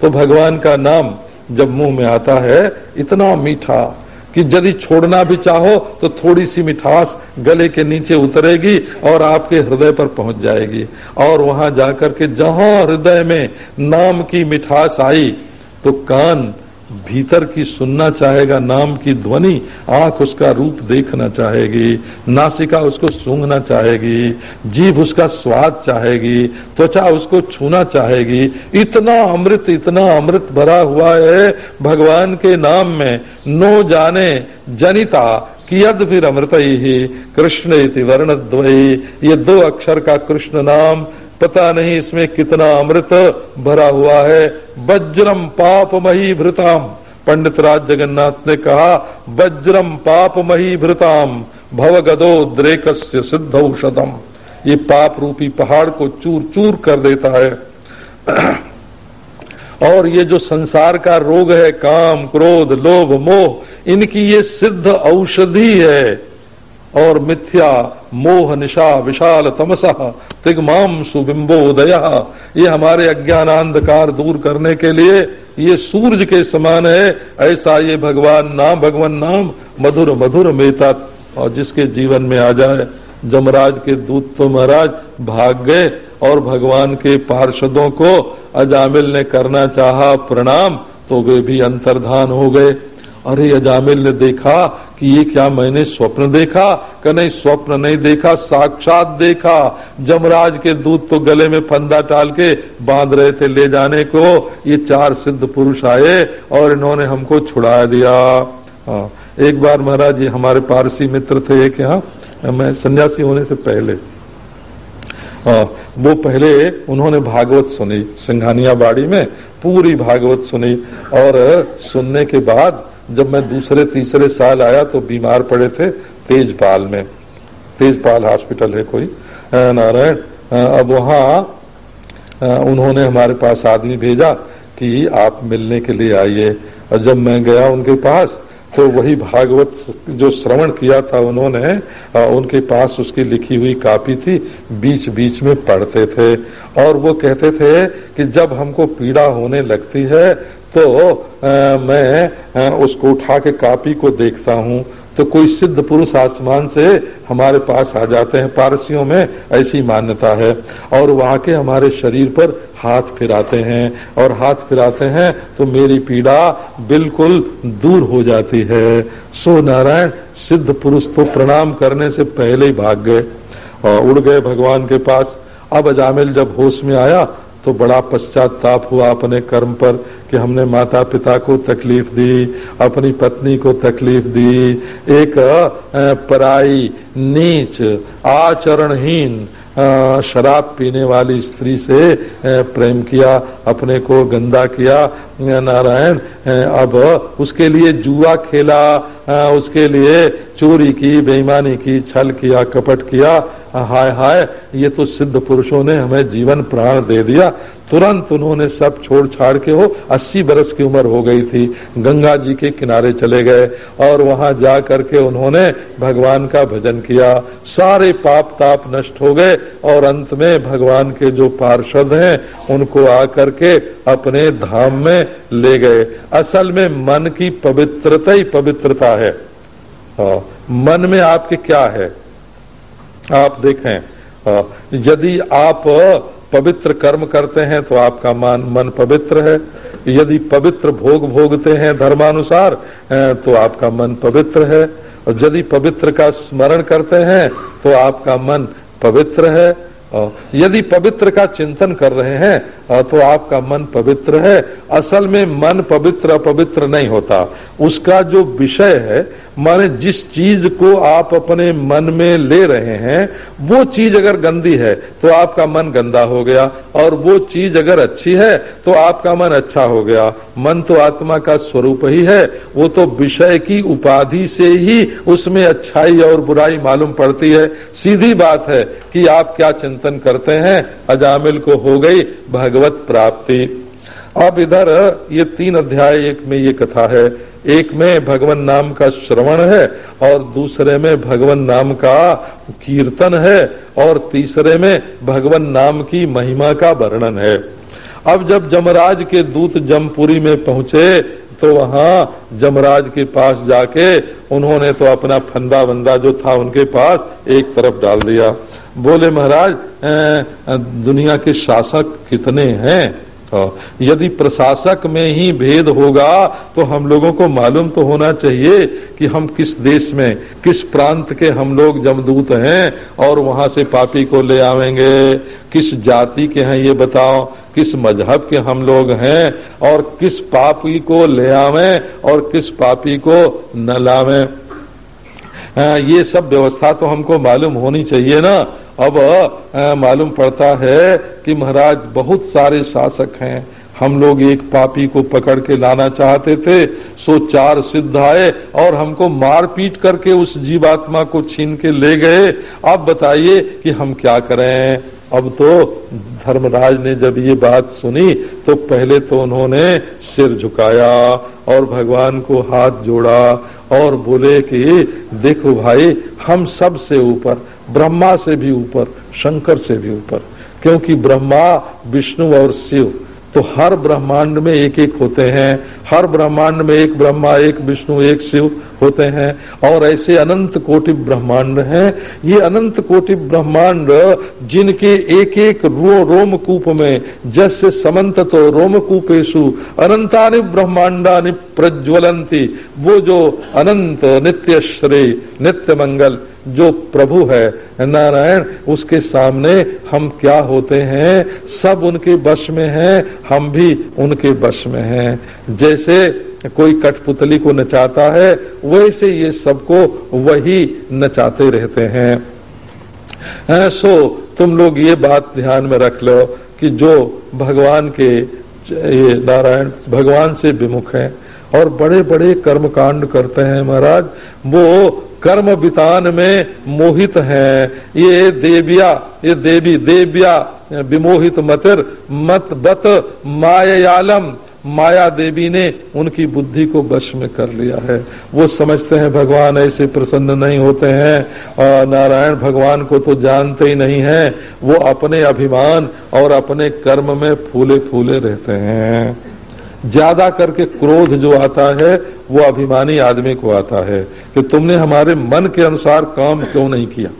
तो भगवान का नाम जब मुँह में आता है, इतना मीठा कि यदि छोड़ना भी चाहो तो थोड़ी सी मिठास गले के नीचे उतरेगी और आपके हृदय पर पहुँच जाएगी। और वहाँ जाकर के जहाँ हृदय में नाम की मिठास आई तो कान भीतर की सुनना चाहेगा, नाम की ध्वनि, आँख उसका रूप देखना चाहेगी, नासिका उसको सूंघना चाहेगी, जीभ उसका स्वाद चाहेगी, त्वचा उसको छूना चाहेगी, इतना अमृत इतना अमृत भरा हुआ है भगवान के नाम में, नो जाने जनिता, कियद फिर अमृत ही कृष्ण इति वर्ण ये दो अक्षर का कृष्ण नाम पता नहीं इसमें कितना अमृत भरा हुआ है। वज्रम पाप मही भृताम। पंडित राज जगन्नाथ ने कहा, वज्रम पाप मही भृताम, भवगदो द्रेक सिद्ध औषधम ये पाप रूपी पहाड़ को चूर चूर कर देता है। और ये जो संसार का रोग है, काम, क्रोध, लोभ, मोह, इनकी ये सिद्ध औषधि है। और मिथ्या, मोह, निशा, विशाल, तमसा तिगमाम सुबिम्बोदया ये हमारे अज्ञान अंधकार दूर करने के लिए ये सूरज के समान है, ऐसा ये भगवान नाम भगवान नाम, मधुर मधुर मेता और जिसके जीवन में आ जाए, जमराज के दूत तो महाराज भाग गए, और भगवान के पार्षदों को अजामिल ने करना चाहा प्रणाम तो वे भी अंतर्धान हो गए। अरे अजामिल ने देखा कि ये क्या मैंने स्वप्न देखा? कि नहीं स्वप्न नहीं देखा साक्षात देखा। जमराज के दूध तो गले में फंदा टाल के बाँध रहे थे ले जाने को। ये चार सिद्ध पुरुष आए और इन्होंने हमको छुड़ा दिया। हाँ एक बार महाराज जी हमारे पारसी मित्र थे एक यहाँ मैं सन्यासी होने से पहले। आ, वो पहले उन्होंने भागवत सुनी सिंघानिया बाड़ी में पूरी भागवत सुनी और सुनने के बाद जब मैं दूसरे, तीसरे साल आया तो बीमार पड़े थे तेजपाल में। तेजपाल हॉस्पिटल है कोई? नारायण अब वहाँ उन्होंने हमारे पास आदमी भेजा कि आप मिलने के लिए आइए। और जब मैं गया उनके पास तो वही भागवत जो श्रवण किया था उन्होंने उनके पास उसकी लिखी हुई कापी थी बीच बीच में पढ़ते थे। और वो कहते थे कि जब हमको पीड़ा होने लगती है तो आ, मैं आ, उसको उठा के कापी को देखता हूँ। तो कोई सिद्ध पुरुष आसमान से हमारे पास आ जाते हैं। पारसियों में ऐसी मान्यता है। और वहाँ के हमारे शरीर पर हाथ फिराते हैं। और हाथ फिराते हैं तो मेरी पीड़ा बिल्कुल दूर हो जाती है। सो नारायण सिद्ध पुरुष तो प्रणाम करने से पहले ही भाग गए। और उड़ गए भगवान के पास। अब अजामिल जब होश में आया तो बड़ा पश्चाताप हुआ अपने कर्म पर कि हमने माता पिता को तकलीफ़ दी, अपनी पत्नी को तकलीफ़ दी। एक पराई, नीच, आचरणहीन शराब पीने वाली स्त्री से प्रेम किया, अपने को गंदा किया नारायण अब उसके लिए जुआ खेला उसके लिए चोरी की, बेईमानी की, छल किया, कपट किया हाय हाय, ये तो सिद्ध पुरुषों ने हमें जीवन प्राण दे दिया। तुरंत उन्होंने सब छोड़ छाड़ के हो, अस्सी बरस की उम्र हो गई थी। गंगा जी के किनारे चले गए और वहाँ जा करके उन्होंने भगवान का भजन किया। सारे पाप ताप नष्ट हो गए और अंत में भगवान के जो पार्षद हैं, उनको आकर के अपने धाम में ले गए। असल में मन की पवित्रता ही पवित्रता है। हाँ, मन में आपके क्या है? आप देखें यदि आप पवित्र कर्म करते हैं तो आपका मन मन पवित्र है। यदि पवित्र भोग भोगते हैं धर्मानुसार तो आपका मन पवित्र है। और यदि पवित्र का स्मरण करते हैं तो आपका मन पवित्र है। यदि पवित्र का चिंतन कर रहे हैं तो आपका मन पवित्र है। असल में मन पवित्र, अपवित्र नहीं होता। उसका जो विषय है माने जिस चीज़ को आप अपने मन में ले रहे हैं, वो चीज़ अगर गंदी है तो आपका मन गंदा हो गया, और वो चीज़ अगर अच्छी है तो आपका मन अच्छा हो गया। मन तो आत्मा का स्वरूप ही है, वो तो विषय की उपाधि से ही उसमें अच्छाई और बुराई मालूम पड़ती है। सीधी बात है कि आप क्या चिंतन करते हैं, अजामिल को हो गई भगवत प्राप्ति। अब इधर ये तीन अध्याय एक में ये कथा है। एक में भगवान नाम का श्रवण है और दूसरे में भगवान नाम का कीर्तन है और तीसरे में भगवान नाम की महिमा का वर्णन है। अब जब जमराज के दूत जमपुरी में पहुँचे तो वहाँ जमराज के पास जाके उन्होंने तो अपना फंदा बंदा जो था उनके पास एक तरफ़ डाल दिया। बोले, महाराज दुनिया के शासक कितने हैं? यदि प्रशासक में ही भेद होगा तो हम लोगों को मालूम तो होना चाहिए कि हम किस देश में, किस प्रांत के हम लोग जमदूत हैं और वहाँ से पापी को ले आवेंगे। किस जाति के हैं ये बताओ, किस मज़हब के हम लोग हैं और किस पापी को ले आवे और किस पापी को न लावें। ये सब व्यवस्था तो हमको मालूम होनी चाहिए ना। अब मालूम पड़ता है कि महाराज बहुत सारे शासक हैं। हम लोग एक पापी को पकड़ के लाना चाहते थे, सो चार सिद्ध आए और हमको मार पीट करके उस जीवात्मा को छीन के ले गए। अब बताइए कि हम क्या करें? अब तो धर्मराज ने जब ये बात सुनी तो पहले तो उन्होंने सिर झुकाया और भगवान को हाथ जोड़ा। और बोले कि, देखो भाई, हम सबसे ऊपर, ब्रह्मा से भी ऊपर, शंकर से भी ऊपर, क्योंकि ब्रह्मा, विष्णु और शिव तो हर ब्रह्मांड में एक एक होते हैं। हर ब्रह्मांड में एक ब्रह्मा, एक विष्णु, एक शिव होते हैं। और ऐसे अनंत कोटि ब्रह्मांड हैं। ये अनंत कोटि ब्रह्मांड जिनके एक एक रो रोमकूप में, जैसे समन्त तो रोमकूपेशु, अनंतानि ब्रह्मांडानि प्रज्वलंती वो जो अनंत नित्य श्रेय नित्य मंगल जो प्रभु है, नारायण, उसके सामने हम क्या होते हैं? सब उनके वश में हैं, हम भी उनके वश में हैं। जैसे कोई कठपुतली को नचाता है, वैसे ये सबको वही नचाते रहते हैं। सो तुम लोग ये बात ध्यान में रख लो कि जो भगवान के, ये नारायण भगवान से विमुख हैं और बड़े बड़े कर्म कांड करते हैं महाराज, वो कर्म वितान में मोहित हैं। ये देविया, ये देवी देव्या, विमोहित मतिर, मत बत मायालम माया देवी ने उनकी बुद्धि को वश में कर लिया है। वो समझते हैं, भगवान ऐसे प्रसन्न नहीं होते हैं। और नारायण भगवान को तो जानते ही नहीं है। वो अपने अभिमान और अपने कर्म में फूले फूले रहते हैं। ज़्यादा करके क्रोध जो आता है वो अभिमानी आदमी को आता है कि तुमने हमारे मन के अनुसार काम क्यों नहीं किया?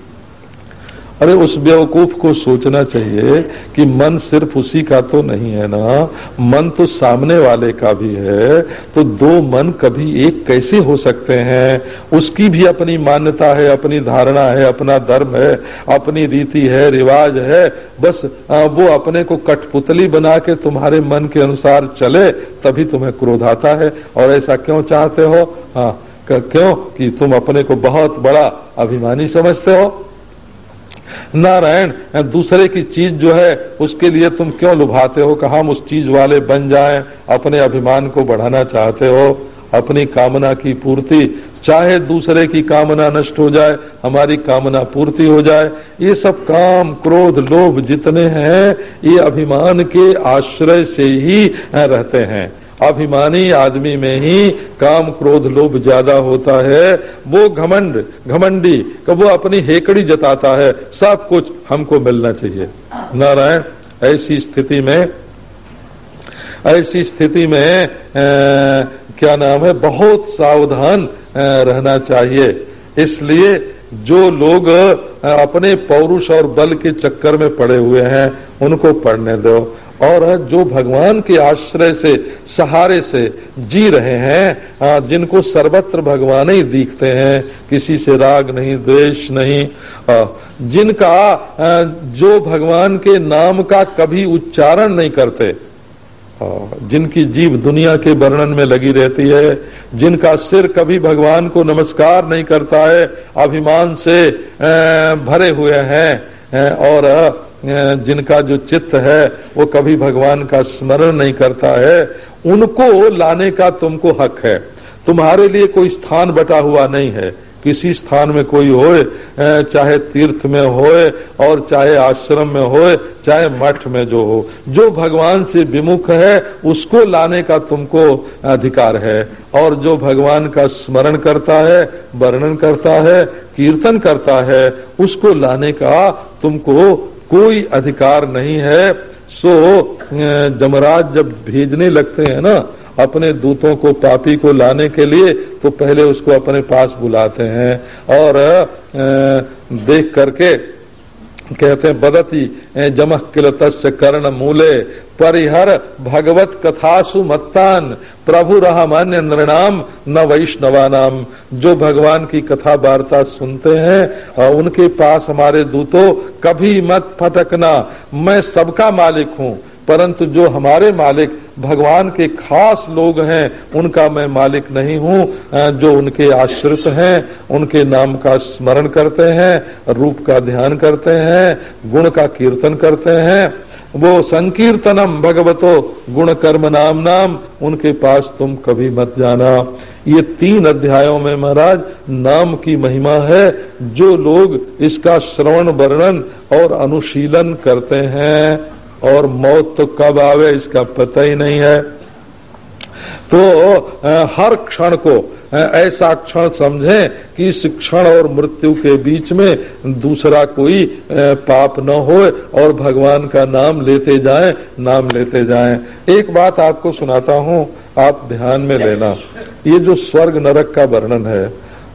अरे उस बेवकूफ़ को सोचना चाहिए कि मन सिर्फ़ उसी का तो नहीं है ना। मन तो सामने वाले का भी है। तो दो मन कभी एक कैसे हो सकते हैं? उसकी भी अपनी मान्यता है, अपनी धारणा है, अपना धर्म है, अपनी रीति है, रिवाज है। बस वो अपने को कठपुतली बना के तुम्हारे मन के अनुसार चले, तभी तुम्हें क्रोध आता है। और ऐसा क्यों चाहते हो? हाँ क्यों? कि तुम अपने को बहुत बड़ा अभिमानी समझते हो। नारायण, दूसरे की चीज़ जो है, उसके लिए तुम क्यों लुभाते हो? कि हम उस चीज़ वाले बन जाएँ, अपने अभिमान को बढ़ाना चाहते हो, अपनी कामना की पूर्ति। चाहे दूसरे की कामना नष्ट हो जाए, हमारी कामना पूर्ति हो जाए। ये सब काम, क्रोध, लोभ जितने हैं, ये अभिमान के आश्रय से ही रहते हैं। अभिमानी आदमी में ही काम क्रोध लोभ ज़्यादा होता है। वो घमंड घमंडी कब वो अपनी हेकड़ी जताता है। सब कुछ हमको मिलना चाहिए। नारायण ऐसी स्थिति में ऐसी स्थिति में आ, क्या नाम है बहुत सावधान रहना चाहिए। इसलिए जो लोग अपने पौरुष और बल के चक्कर में पड़े हुए हैं उनको पढ़ने दो। और जो भगवान के आश्रय से, सहारे से जी रहे हैं जिनको सर्वत्र भगवान ही दिखते हैं, किसी से राग नहीं, द्वेष नहीं जिनका जो भगवान के नाम का कभी उच्चारण नहीं करते जिनकी जीव दुनिया के वर्णन में लगी रहती है, जिनका सिर कभी भगवान को नमस्कार नहीं करता है, अभिमान से भरे हुए हैं और जिनका जो चित्त है, वो कभी भगवान का स्मरण नहीं करता है, उनको लाने का तुमको हक है। तुम्हारे लिए कोई स्थान बटा हुआ नहीं है। किसी स्थान में कोई होए चाहे तीर्थ में होए, और चाहे आश्रम में होए, चाहे मठ में जो हो। जो भगवान से विमुख है, उसको लाने का तुमको अधिकार है। और जो भगवान का स्मरण करता है, वर्णन करता है, कीर्तन करता है, उसको लाने का तुमको कोई अधिकार नहीं है, सो जमराज जब भेजने लगते हैं ना, अपने दूतों को, पापी को लाने के लिए तो पहले उसको अपने पास बुलाते हैं और देख करके कहते हैं, बदती जमह तस् कर्ण मूले परिहर भगवत कथासु मत्तान, प्रभु रहमान्य नृणाम, न वैष्णवा नाम जो भगवान की कथा वार्ता सुनते हैं और उनके पास हमारे दूतो, कभी मत फटकना। मैं सबका मालिक हूँ, परंतु जो हमारे मालिक, भगवान के खास लोग हैं, उनका मैं मालिक नहीं हूँ। जो उनके आश्रित हैं, उनके नाम का स्मरण करते हैं, रूप का ध्यान करते हैं, गुण का कीर्तन करते हैं। वो संकीर्तनम भगवतो गुण कर्म नाम नाम उनके पास तुम कभी मत जाना। ये तीन अध्यायों में महाराज नाम की महिमा है, जो लोग इसका श्रवण वर्णन और अनुशीलन करते हैं, और मौत तो कब आवे इसका पता ही नहीं है। तो हर क्षण को ऐसा क्षण समझे कि शिक्षण क्षण और मृत्यु के बीच में दूसरा कोई पाप न हो और भगवान का नाम लेते जाएँ नाम लेते जाएँ। एक बात आपको सुनाता हूँ आप ध्यान में लेना। ये जो स्वर्ग नरक का वर्णन है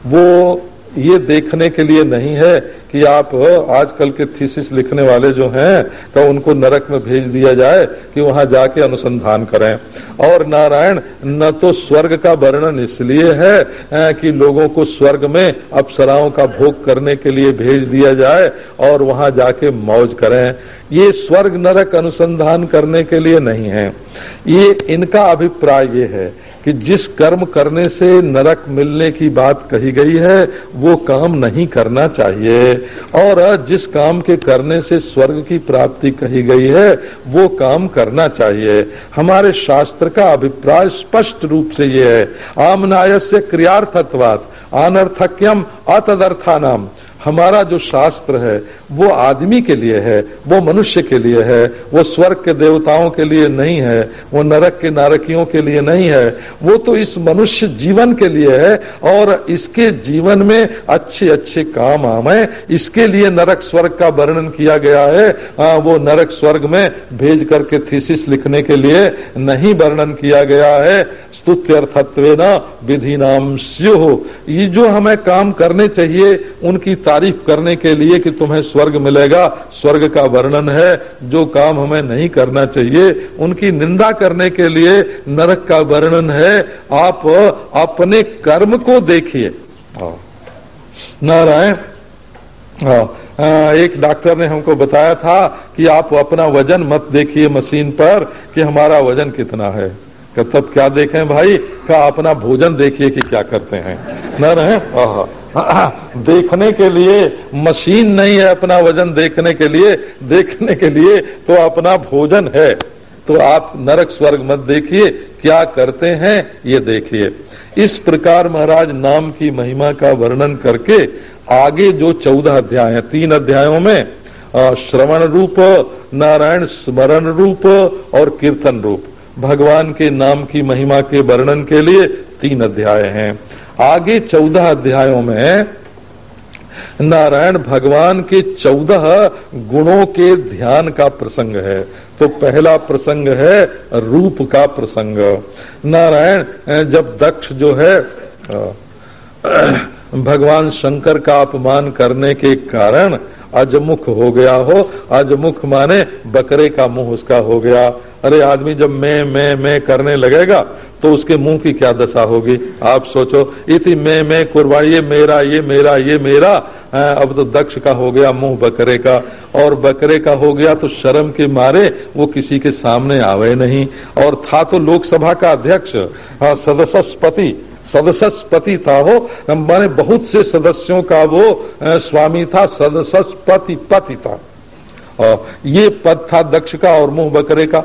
वो ये देखने के लिए नहीं है कि आप आजकल के थीसिस लिखने वाले जो हैं तो उनको नरक में भेज दिया जाए कि वहाँ जाके अनुसंधान करें। और नारायण, न तो स्वर्ग का वर्णन इसलिए है कि लोगों को स्वर्ग में अप्सराओं का भोग करने के लिए भेज दिया जाए और वहाँ जाके मौज करें। ये स्वर्ग नरक अनुसंधान करने के लिए नहीं है। ये इनका अभिप्राय ये है कि जिस कर्म करने से नरक मिलने की बात कही गई है, वो काम नहीं करना चाहिए। और जिस काम के करने से स्वर्ग की प्राप्ति कही गई है, वो काम करना चाहिए। हमारे शास्त्र का अभिप्राय स्पष्ट रूप से ये है। आमनाय से क्रियार्थत्वात अनर्थक्यम अतदर्था नाम हमारा जो शास्त्र है वो आदमी के लिए है वो मनुष्य के लिए है वो स्वर्ग के देवताओं के लिए नहीं है वो नरक के नारकियों के लिए नहीं है वो तो इस मनुष्य जीवन के लिए है और इसके जीवन में अच्छे अच्छे काम आवे इसके लिए नरक स्वर्ग का वर्णन किया गया है। आ, वो नरक स्वर्ग में भेज करके थीसिस लिखने के लिए नहीं वर्णन किया गया है। स्तुत्यर्थत्व विधि नाम ये जो हमें काम करने चाहिए उनकी तारीफ़ करने के लिए कि तुम्हें स्वर्ग मिलेगा, स्वर्ग का वर्णन है, जो काम हमें नहीं करना चाहिए, उनकी निंदा करने के लिए नरक का वर्णन है, आप अपने कर्म को देखिए। नारायण। एक डॉक्टर ने हमको बताया था कि आप अपना वज़न मत देखिए मशीन पर कि हमारा वज़न कितना है। तब क्या देखें भाई? का अपना भोजन देखिए कि क्या करते हैं। न रहे देखने के लिए, मशीन नहीं है अपना वज़न देखने के लिए, देखने के लिए तो अपना भोजन है। तो आप नरक स्वर्ग मत देखिए, क्या करते हैं ये देखिए। इस प्रकार महाराज नाम की महिमा का वर्णन करके आगे जो चौदह अध्याय है, तीन अध्यायों में श्रवण रूप, नारायण स्मरण रूप और कीर्तन रूप। भगवान के नाम की महिमा के वर्णन के लिए तीन अध्याय हैं। आगे चौदह अध्यायों में नारायण भगवान के चौदह गुणों के ध्यान का प्रसंग है। तो पहला प्रसंग है रूप का प्रसंग। नारायण जब दक्ष जो है भगवान शंकर का अपमान करने के कारण अजमुख हो गया हो। अजमुख माने बकरे का मुँह उसका हो गया। अरे आदमी जब मैं मैं मैं करने लगेगा तो उसके मुँह की क्या दशा होगी? आप सोचो, इति मैं मैं कुर्बानी, ये मेरा ये मेरा ये मेरा। अब तो दक्ष का हो गया, मुँह बकरे का। और बकरे का हो गया तो शर्म के मारे वो किसी के सामने आवे नहीं। और था तो लोकसभा का अध्यक्ष सदस्यपति सदस्यपति था वो। माने बहुत से सदस्यों का वो स्वामी था, सदस्यपति पति था। ये पद था दक्ष का और मुँह बकरे का।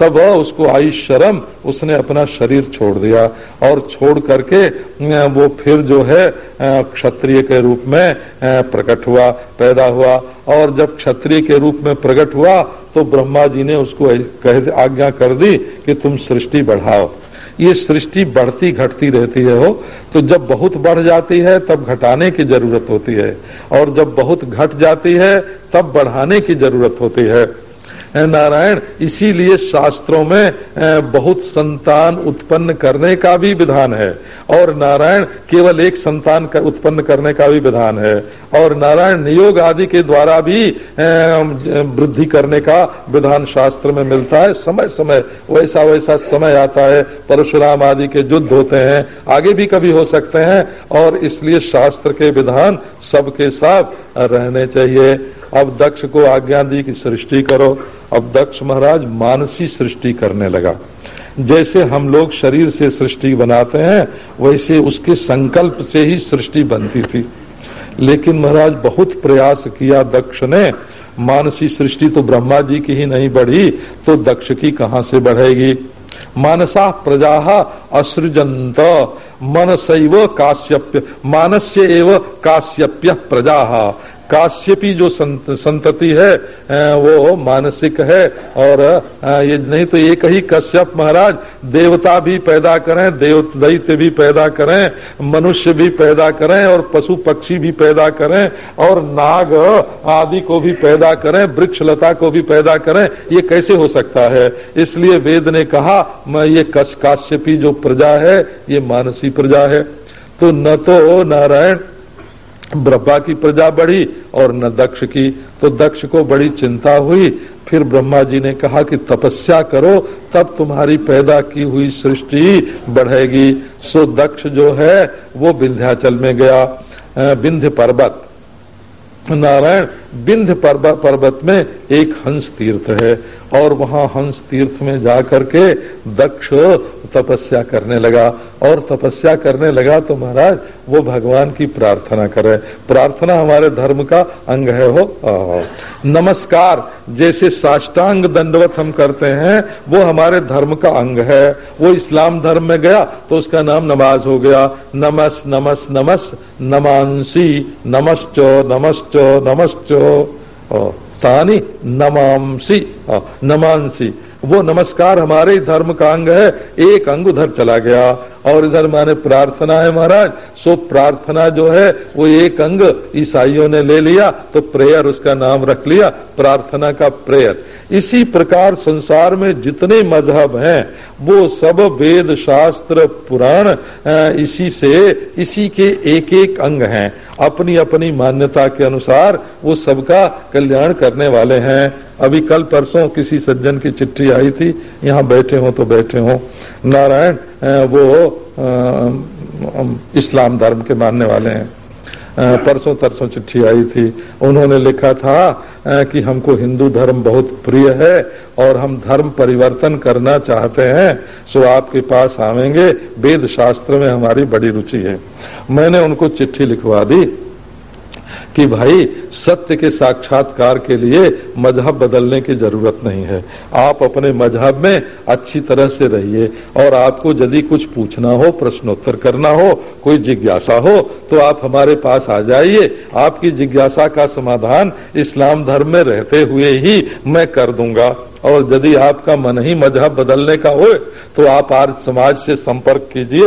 तब उसको आई शर्म, उसने अपना शरीर छोड़ दिया और छोड़ करके वो फिर जो है क्षत्रिय के रूप में प्रकट हुआ, पैदा हुआ। और जब क्षत्रिय के रूप में प्रकट हुआ तो ब्रह्मा जी ने उसको कह, आज्ञा कर दी कि तुम सृष्टि बढ़ाओ। ये सृष्टि बढ़ती घटती रहती है हो। तो जब बहुत बढ़ जाती है, तब घटाने की ज़रूरत होती है। और जब बहुत घट जाती है, तब बढ़ाने की ज़रूरत होती है। नारायण? इसीलिए शास्त्रों में बहुत संतान उत्पन्न करने का भी विधान है। और नारायण केवल एक संतान का उत्पन्न करने का भी विधान है। और नारायण नियोग आदि के द्वारा भी वृद्धि करने का विधान शास्त्र में मिलता है। समय समय वैसा वैसा समय आता है। परशुराम आदि के युद्ध होते हैं, आगे भी कभी हो सकते हैं। और इसलिए शास्त्र के विधान सबके साथ रहने चाहिए। अब दक्ष को आज्ञा दी कि सृष्टि करो। अब दक्ष महाराज मानसी सृष्टि करने लगा। जैसे हम लोग शरीर से सृष्टि बनाते हैं, वैसे उसके संकल्प से ही सृष्टि बनती थी। लेकिन महाराज बहुत प्रयास किया दक्ष ने। मानसी सृष्टि तो ब्रह्मा जी की ही नहीं बढ़ी तो दक्ष की कहाँ से बढ़ेगी? मानसा प्रजा असृजंत मनसैव काश्यप्य मानस्य एव काश्यप्य प्रजा। काश्यपी जो संत, संतति है वो मानसिक है और ये नहीं तो एक ही कश्यप महाराज देवता भी पैदा करें देव दैत्य भी पैदा करें मनुष्य भी पैदा करें और पशु पक्षी भी पैदा करें और नाग आदि को भी पैदा करें वृक्ष लता को भी पैदा करें ये कैसे हो सकता है? इसलिए वेद ने कहा मैं ये कश काश्यपी जो प्रजा है ये मानसी प्रजा है। तो न तो नारायण ब्रह्मा की प्रजा बढ़ी और न दक्ष की तो दक्ष को बड़ी चिंता हुई। फिर ब्रह्मा जी ने कहा कि तपस्या करो, तब तुम्हारी पैदा की हुई सृष्टि बढ़ेगी। सो दक्ष जो है, वो विंध्याचल में गया। विंध्य पर्वत। नारायण विंध्य पर्वत में एक हंस तीर्थ है और वहाँ हंस तीर्थ में जाकर के दक्ष तपस्या करने लगा। और तपस्या करने लगा तो महाराज, वो भगवान की प्रार्थना करे। प्रार्थना हमारे धर्म का अंग है, हो। नमस्कार, जैसे साष्टांग दंडवत हम करते हैं, वो हमारे धर्म का अंग है। वो इस्लाम धर्म में गया तो उसका नाम नमाज़ हो गया। नमस नमस नमस, नमांसी, नमश्चो नमश्चो नमश्चो। तानी नमांसी नमांसी। वो नमस्कार हमारे धर्म का अंग है, एक अंग उधर चला गया। और इधर माने प्रार्थना है महाराज, सो प्रार्थना जो है, वो एक अंग ईसाइयों ने ले लिया तो प्रेयर उसका नाम रख लिया, प्रार्थना का प्रेयर। इसी प्रकार संसार में जितने मज़हब हैं, वो सब वेद शास्त्र पुराण इसी से, इसी के एक एक अंग हैं। अपनी अपनी मान्यता के अनुसार वो सबका कल्याण करने वाले हैं। अभी कल परसों किसी सज्जन की चिट्ठी आई थी, यहाँ बैठे हो तो बैठे हो। नारायण वो इस्लाम धर्म के मानने वाले हैं। परसों तरसों चिट्ठी आई थी। उन्होंने लिखा था कि हमको हिंदू धर्म बहुत प्रिय है और हम धर्म परिवर्तन करना चाहते हैं, सो आपके पास आवेंगे। वेद शास्त्र में हमारी बड़ी रुचि है। मैंने उनको चिट्ठी लिखवा दी। कि भाई, सत्य के साक्षात्कार के लिए मज़हब बदलने की ज़रूरत नहीं है। आप अपने मज़हब में अच्छी तरह से रहिए और आपको यदि कुछ पूछना हो, प्रश्नोत्तर करना हो, कोई जिज्ञासा हो तो आप हमारे पास आ जाइए। आपकी जिज्ञासा का समाधान इस्लाम धर्म में रहते हुए ही मैं कर दूँगा। और यदि आपका मन ही मज़हब बदलने का हो तो आप आज समाज से संपर्क कीजिए।